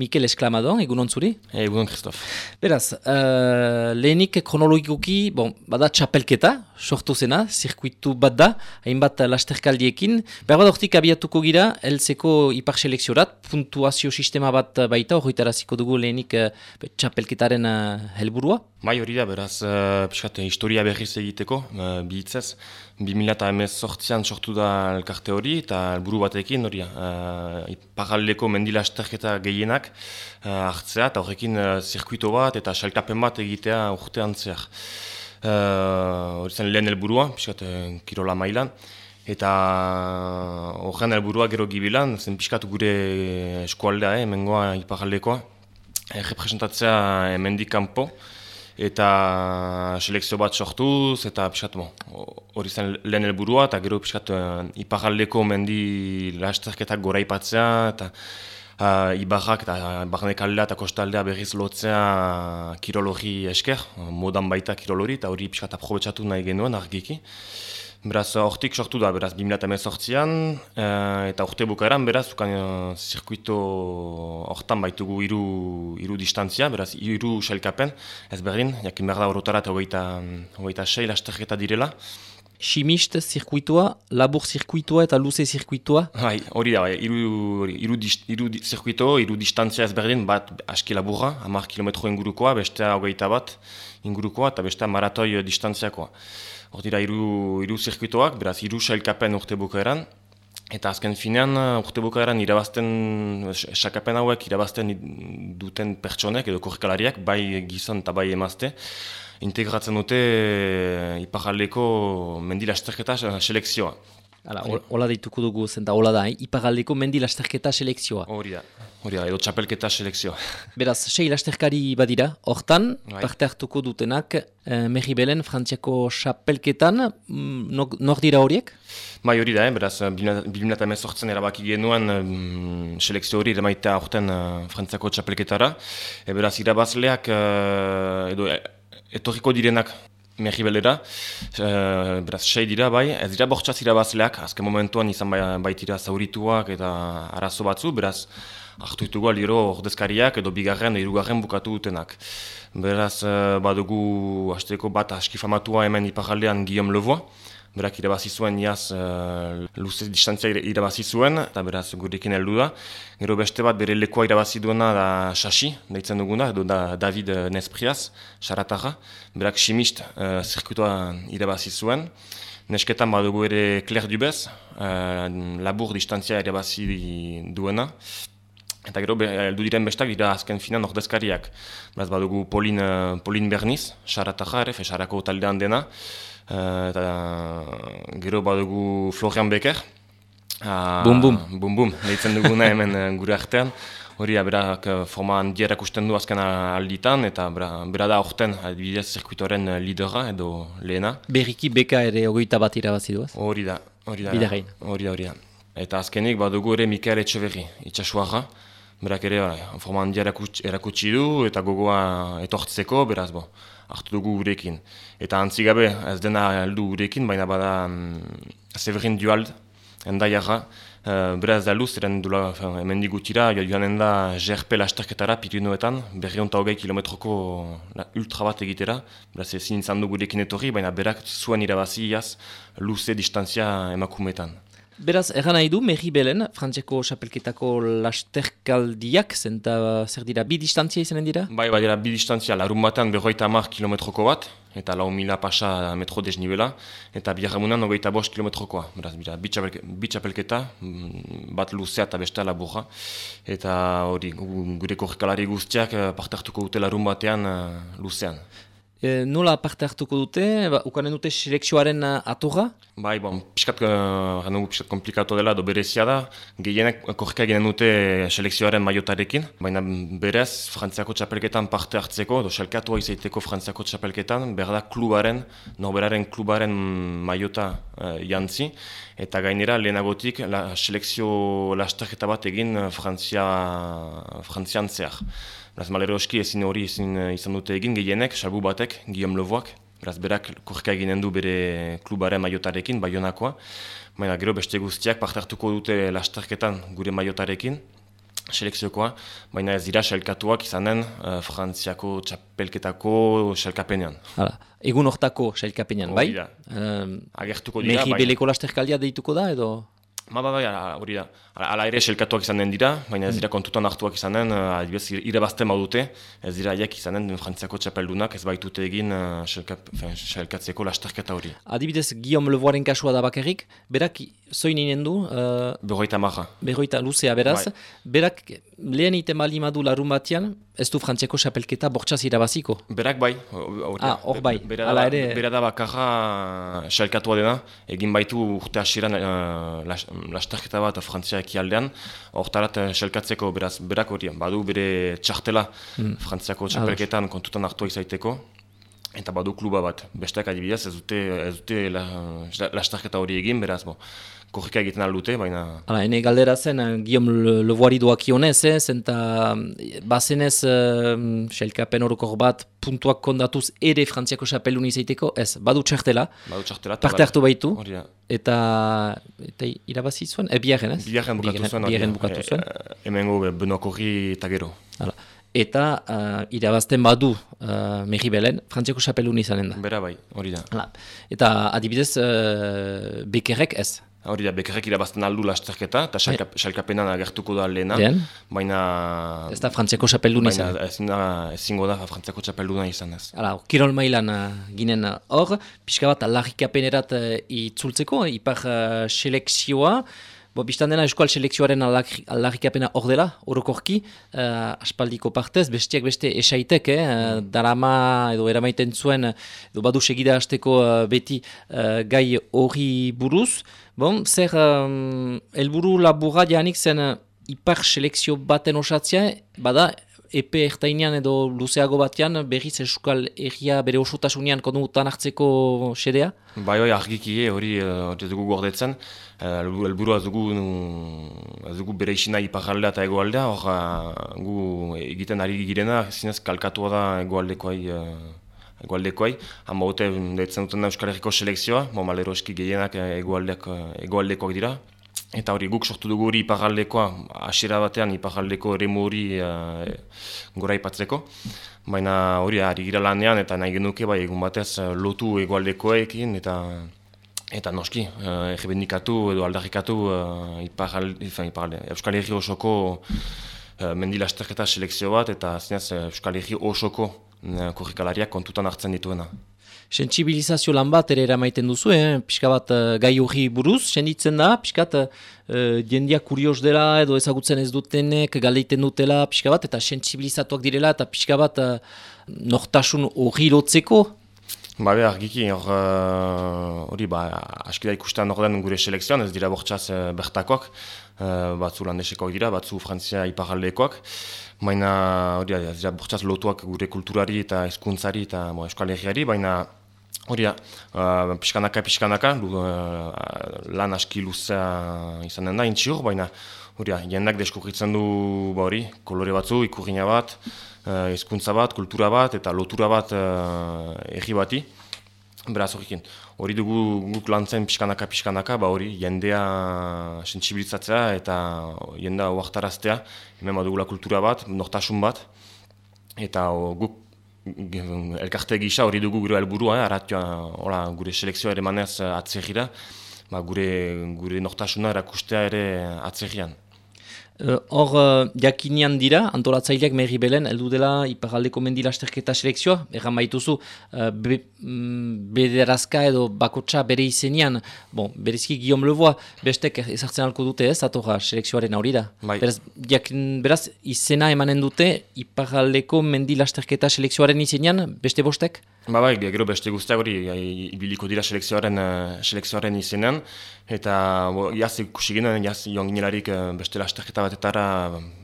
Mikel Esklamadon, egunon zuri? Egunon, Kristof. Beraz, uh, lehenik kronologikoki, bon, bada txapelketa, sortu zena, zirkuitu bat da, hainbat lasterkaldiekin. Behar bat ortik abiatuko gira, elzeko ipar selekziorat, puntuazio sistema bat baita, horretaraziko dugu lehenik uh, txapelketaren uh, helburua? Bai hori da, beraz, uh, historia berriz egiteko, uh, bihitzez. 2018an sortu da elkarte hori, eta helburu batekin hori, uh, paraleleko mendilasterketa gehienak uh, hartzea, eta horrekin uh, zirkuito bat eta salkapen bat egitea urtean zehar. Hori uh, zen lehen helburua, piskat, uh, kirola mailan, eta horren helburua gero gibilan, zen piskat gure eskualdea, eh, mengoa iparaldekoa, eh, representatzea emendik kanpo, eta selekzio bat sortuz, eta piskat, hori zen lehen helburua, eta gero piskat uh, iparaldeko mendi lasterketak gora ipatzea, eta uh, ibarrak eta barnek aldea eta kostaldea berriz lotzea kirologi esker, modan baita kirolori, eta hori piskat aprobetsatu nahi genuen argiki. Beraz, hortik sortu da, beraz, 2018an, uh, eta urte bukaeran, beraz, ukan uh, zirkuito hortan baitugu iru, iru distantzia, beraz, iru sailkapen, ez berdin, jakin behar da horotara eta hogeita sei lasterketa direla. Chimist zirkuitoa, labur zirkuitoa eta luze zirkuitoa? Bai, hori da, bai, iru, iru, iru zirkuito, iru distantzia ez berdin, bat aski laburra, hamar kilometro ingurukoa, bestea hogeita bat ingurukoa, eta bestea maratoi distantziakoa. Hor dira, iru, iru zirkuitoak, beraz, iru sailkapen urte bukaeran. Eta azken finean, urte bukaeran irabazten, sakapen hauek irabazten duten pertsonek edo korrikalariak, bai gizon eta bai emazte, integratzen dute eh, iparaldeko mendila esterketa selekzioa. Hala, hola deituko dugu zen da, hola da, eh? ipagaldeko mendi lasterketa selekzioa. Hori da, hori da, edo txapelketa selekzioa. Beraz, sei lasterkari badira, hortan, bai. parte hartuko dutenak, eh, Merri Belen, frantziako txapelketan, mm, nor dira horiek? Bai hori da, eh? beraz, bilmina eta mezortzen erabaki genuen mm, selekzio hori eramaita horten uh, frantziako txapelketara. E, beraz, irabazleak, uh, edo, etorriko direnak Merri belera, uh, beraz, sei dira bai, ez dira bortxaz irabazleak, azken momentuan izan bai, baitira zaurituak eta arazo batzu, beraz, hartu ditugu aliro ordezkariak edo bigarren, irugarren bukatu dutenak. Beraz, uh, badugu, hasteko bat askifamatua hemen iparaldean Guillaume Levoa, berak irabazi zuen iaz uh, luze distantzia irabazi zuen, eta beraz gurekin heldu da. Gero beste bat bere lekoa irabazi duena da Xaxi, daitzen duguna, edo da David Nespriaz, xaratarra. Berak simist uh, zirkuitoa irabazi zuen. Nesketan badugu ere Claire Dubez, uh, labur distantzia irabazi duena. Eta gero, heldu diren bestak dira azken finan ordezkariak. Beraz badugu Pauline, Pauline Berniz, xaratarra ere, fesarako taldean dena. Uh, eta gero badugu Florian Becker. Uh, bum bum. Bum bum, lehitzen duguna hemen uh, gure artean. Hori, berak uh, forma handierak usten du azken alditan, eta bera, bera da orten, adibidez, zirkuitoren lidera edo lehena. Berriki beka ere ogoita bat irabazi duaz? Hori da, hori da. Hori da, hori da. Eta azkenik badugu ere Mikael Etxeverri, itxasuarra. Berak ere, forma handia erakutsi du, eta gogoa etortzeko, beraz, bo hartu dugu gurekin. Eta antzigabe ez dena heldu gurekin, baina bada um, Severin Duald, endaiarra, uh, beraz da luz, eren dula hemen digutira, joan da GRP lasterketara Pirinuetan, berri honta hogei kilometroko ultra bat egitera, beraz ezin izan du gurekin etorri, baina berak zuen irabazi iaz luze distantzia emakumetan. Beraz, erran nahi du, Merri Belen, Frantziako xapelketako lasterkaldiak, zenta zer dira, bi distantzia izanen dira? Bai, bai, dira, bi distantzia, larun batean berroita amar kilometroko bat, eta lau mila pasa metro desnibela, eta biharramunan ogeita bost kilometrokoa. Beraz, bira, bi mm, bat luzea eta besta laburra, eta hori, gure korrikalari guztiak eh, partartuko dute larun batean uh, luzean. E, nola parte hartuko dute, ba, ukanen dute selekzioaren atorra? Bai, bon, piskat, uh, piskat komplikatu dela, do berezia da, gehienek korrika ginen dute selekzioaren maiotarekin, baina berez, frantziako txapelketan parte hartzeko, do selkatu izaiteko frantziako txapelketan, berda klubaren, norberaren klubaren maiota uh, jantzi, eta gainera lehenagotik la, selekzio lasterketa bat egin Frantzia, frantzian zehar. Beraz, malero eski ezin hori ezin eh, izan dute egin gehienek, salbu batek, Guillaume Levoak. Beraz, berak korka eginen du bere klubaren maiotarekin, baionakoa. Baina gero beste guztiak parte hartuko dute lasterketan gure maiotarekin. selekziokoa, baina ez dira selkatuak izanen uh, Frantziako txapelketako selkapenean. Hala, egun hortako selkapenean, bai? Um, Agertuko dira, bai. beleko lasterkaldia deituko da, edo? Ma ba, bai, hori da. Ala ere selkatuak izanen dira, baina ez dira mm. kontutan hartuak izanen, uh, adibidez, irebazte maudute, ez dira haiek izanen Frantziako txapeldunak ez baitute egin uh, selkatzeko lasterketa hori. Adibidez, Guillaume Levoaren kasua da bakarrik, berak zoin inen du? Uh, Berroita maha. Berroita luzea beraz. Bai. Berak lehen ite mali madu larun batian, ez du Frantziako txapelketa bortxaz irabaziko? Berak bai. Ah, hor bai. Bera, Ala ere... Bera da bakarra selkatua dena, egin baitu urte hasieran uh, lasterketa bat Frantzia ekialdean, hortarat selkatzeko beraz, berak hori, badu bere txartela mm. Frantziako txapelketan kontutan hartua izaiteko, eta badu kluba bat. Besteak adibidez, ez dute, ez dute lasterketa hori egin, beraz, bo, korrika egiten aldute, baina... Hala, ene galdera zen, uh, Guillaume Levoari doak ionez, eh, zenta bazenez uh, xelkapen horokor bat puntuak kondatuz ere frantziako xapelun izaiteko, ez, badu txartela, badu txartela parte hartu baitu, eta, eta irabazi zuen, e, biaren, ez? Biaren bukatu zuen, biaren bukatu zuen. E, emengo benokorri eta gero. Hala. Eta uh, irabazten badu uh, Meri Belen, frantziako xapelun izanen da. Bera bai, hori da. Hala. Eta adibidez, uh, bekerrek ez, Hori da, bekerrek irabazten aldu lasterketa, eta xalkapenan bai. agertuko da lehena. Baina... Ez da frantziako txapelduna izan. Baina ezingo da frantziako txapelduna izan ez. Hala, kirol mailan ginen hor, pixka bat aldarrikapenerat uh, itzultzeko, ipar uh, selekzioa, Bo, biztan dena eskual selekzioaren aldarrikapena hor dela, orokorki, uh, aspaldiko partez, bestiak beste esaitek, eh, darama edo eramaiten zuen, edo badu segida hasteko uh, beti uh, gai hori buruz. Bon, zer, um, elburu laburra janik zen uh, ipar selekzio baten osatzea, bada, epe ertainean edo luzeago batean berriz eskal egia bere osotasunean konutan hartzeko xedea? Bai, bai, argiki eh, hori hori dugu gordetzen. Elburu ez dugu, ez dugu bere isina iparaldea eta egoaldea, hor gu egiten ari girena, zinez kalkatua da egoaldekoai egoaldekoai. Hama hote, detzen duten Euskal Herriko selekzioa, momalero eski gehienak egoaldekoak dira, Eta hori guk sortu dugu hori iparaldekoa, hasiera batean iparaldeko ere hori uh, gora ipatzeko. Baina hori ari gira lanean eta nahi genuke bai egun batez uh, lotu egualdekoekin eta eta noski, uh, egebendikatu edo aldarrikatu uh, iparalde, iparalde, Euskal Herri osoko uh, mendilasterketa selekzio bat eta zinez Euskal Herri osoko uh, korrikalariak kontutan hartzen dituena sensibilizazio lan bat ere eramaiten duzu, eh? pixka bat uh, gai hori buruz, senditzen da, pixka bat uh, jendia kurios dela edo ezagutzen ez dutenek galeiten dutela, pixka bat, eta sensibilizatuak direla, eta pixka bat uh, nortasun hori lotzeko. Ba, be, argiki, hori, ba, aski da ikusten orden gure selekzioan, ez dira bortxaz uh, bertakoak, uh, batzu landesekoak dira, batzu Frantzia iparaldekoak, baina hori, ez dira bortxaz lotuak gure kulturari eta hezkuntzari eta bo, eskualegiari, baina Hori da, uh, pixkanaka, pixkanaka, uh, lan aski luzea izanen da, intxiur, baina hori da, jendak deskurritzen du ba hori, kolore batzu, ikurriña bat, uh, izkuntza bat, kultura bat eta lotura bat uh, erri bati. Beraz horrekin, hori dugu guk lantzen pixkanaka, pixkanaka, ba hori, jendea sensibilizatzea eta jendea oaktaraztea, hemen badugula kultura bat, nortasun bat, eta guk elkarte gisa hori dugu gure helburua, eh? aratua gure selekzioa ere manez atzegira, ba, gure, gure nortasuna erakustea ere atzegian. Eh, hor, uh, jakinean dira, antolatzaileak Merri Belen, eldu dela iparaldeko mendilasterketa selekzioa, erran baituzu, uh, be, mm, bederazka edo bakotsa bere izenean, bon, berezki Guillaume Levoa, bestek ezartzen alko dute ez, atorra selekzioaren hori da. Bai. Beraz, jakin, beraz, izena emanen dute iparaldeko mendilasterketa selekzioaren izenean, beste bostek? Ba bai, gero beste guztiak hori ibiliko dira selekzioaren, selekzioaren izenean, eta bo, jaz ikusi ginen, jaz joan ginelarik beste lasterketa batetara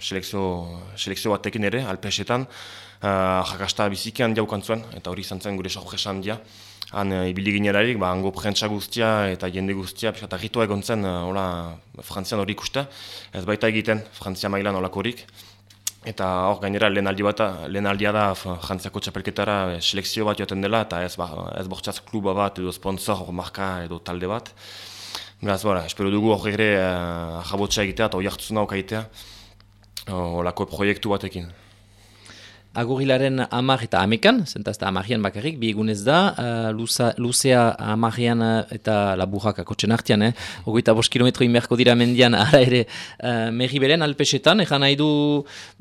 selekzio, selekzio batekin ere, alpesetan, uh, jakasta bizikian jaukan zuen, eta hori izan zen gure sorpresan dia. Han uh, ibili ginelarik, ba, hango prentsa guztia eta jende guztia, eta ritua egon zen, uh, frantzian hori ikuste, ez baita egiten, frantzia mailan holakorik. Eta hor gainera lehen aldi bat, lehen aldia da jantziako txapelketara eh, selekzio bat joaten dela eta ez, ba, ez bortzaz kluba bat edo sponsor, marka edo talde bat. Beraz, bora, espero dugu hori ere uh, jabotxa egitea eta hori hartzuna okaitea. olako proiektu batekin. Agurilaren amar eta amekan, zenta ez da amarian bakarrik, bi egunez da, uh, luza, luzea amarian eta laburrak akotxen artian, eh? ogoita bost kilometro inberko dira mendian, ara ere, uh, merri beren alpesetan, egan nahi du,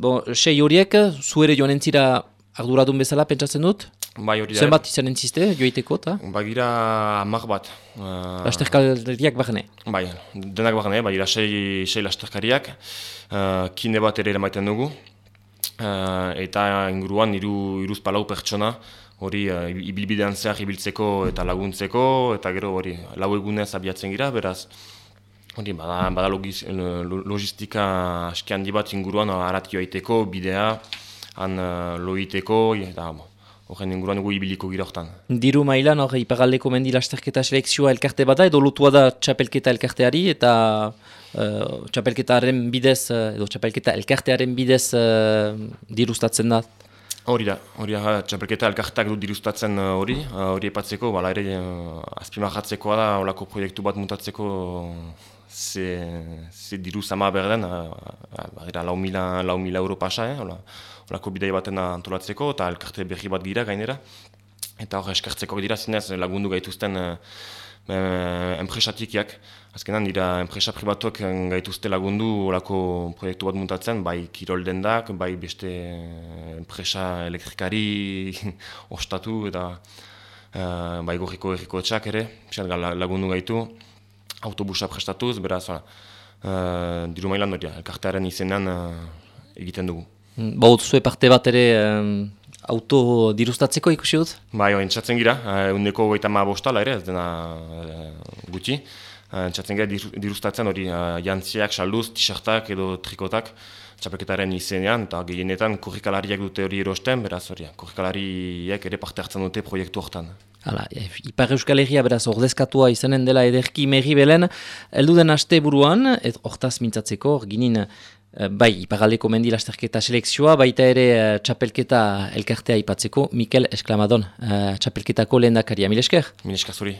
bo, sei horiek, zuere joan entzira arduradun bezala, pentsatzen dut? Bai hori da. Zenbat izan entziste, joiteko, eta? Bai gira amak bat. Uh, lasterkariak bahane? Bai, denak bahane, bai gira sei, sei lasterkariak, uh, kine bat ere emaiten dugu, uh, eta inguruan hiru iruz palau pertsona hori uh, ibilbidean zehar ibiltzeko eta laguntzeko eta gero hori lau egunez abiatzen gira, beraz hori bada, bada logiz, logistika aski handi bat inguruan aratio aiteko, bidea han uh, loiteko eta horren inguruan egu ibiliko gira hortan. Diru mailan hori ipagaldeko mendi lasterketa selekzioa elkarte bada edo lotua da txapelketa elkarteari eta uh, txapelketaren bidez, uh, edo txapelketa elkartearen bidez uh, dirustatzen da? Hori da, hori da, txapelketa elkarteak du dirustatzen hori, hori epatzeko, bala ere uh, azpimahatzekoa da, holako proiektu bat mutatzeko ze, ze diru zama berden, uh, lau, mila, lau mila euro pasa, eh, holako bidei baten antolatzeko, eta elkarte berri bat gira gainera. Eta hor eskertzeko dira zinez lagundu gaituzten uh, enpresatikiak. Azkenan dira enpresa pribatuak gaituzte lagundu olako proiektu bat mutatzen, bai kirol dendak, bai beste enpresa elektrikari ostatu eta uh, bai gorriko erriko etxak ere, lagundu gaitu, autobusa prestatuz, beraz, uh, diru mailan dira, elkartearen izenean uh, egiten dugu. Baut zuen parte bat ere auto dirustatzeko ikusi dut? Bai, entzatzen gira, eundeko goita ma bostala ere, ez dena e, gutxi. Entzatzen gira dirustatzen hori jantziak, salduz, t-shirtak edo trikotak txapelketaren izenean, eta gehienetan kurrikalariak dute hori erosten, beraz hori, kurrikalariak ere parte hartzen dute proiektu hortan. Hala, Ipar Euskal Herria beraz ordezkatua izanen dela ederki merri belen, elduden aste buruan, hortaz mintzatzeko, ginin Eh, bai, ipagaldeko mendi lasterketa selekzioa, baita ere uh, txapelketa elkartea ipatzeko, Mikel Esklamadon, txapelketako lehen dakaria. Mil esker? Mil esker zuri.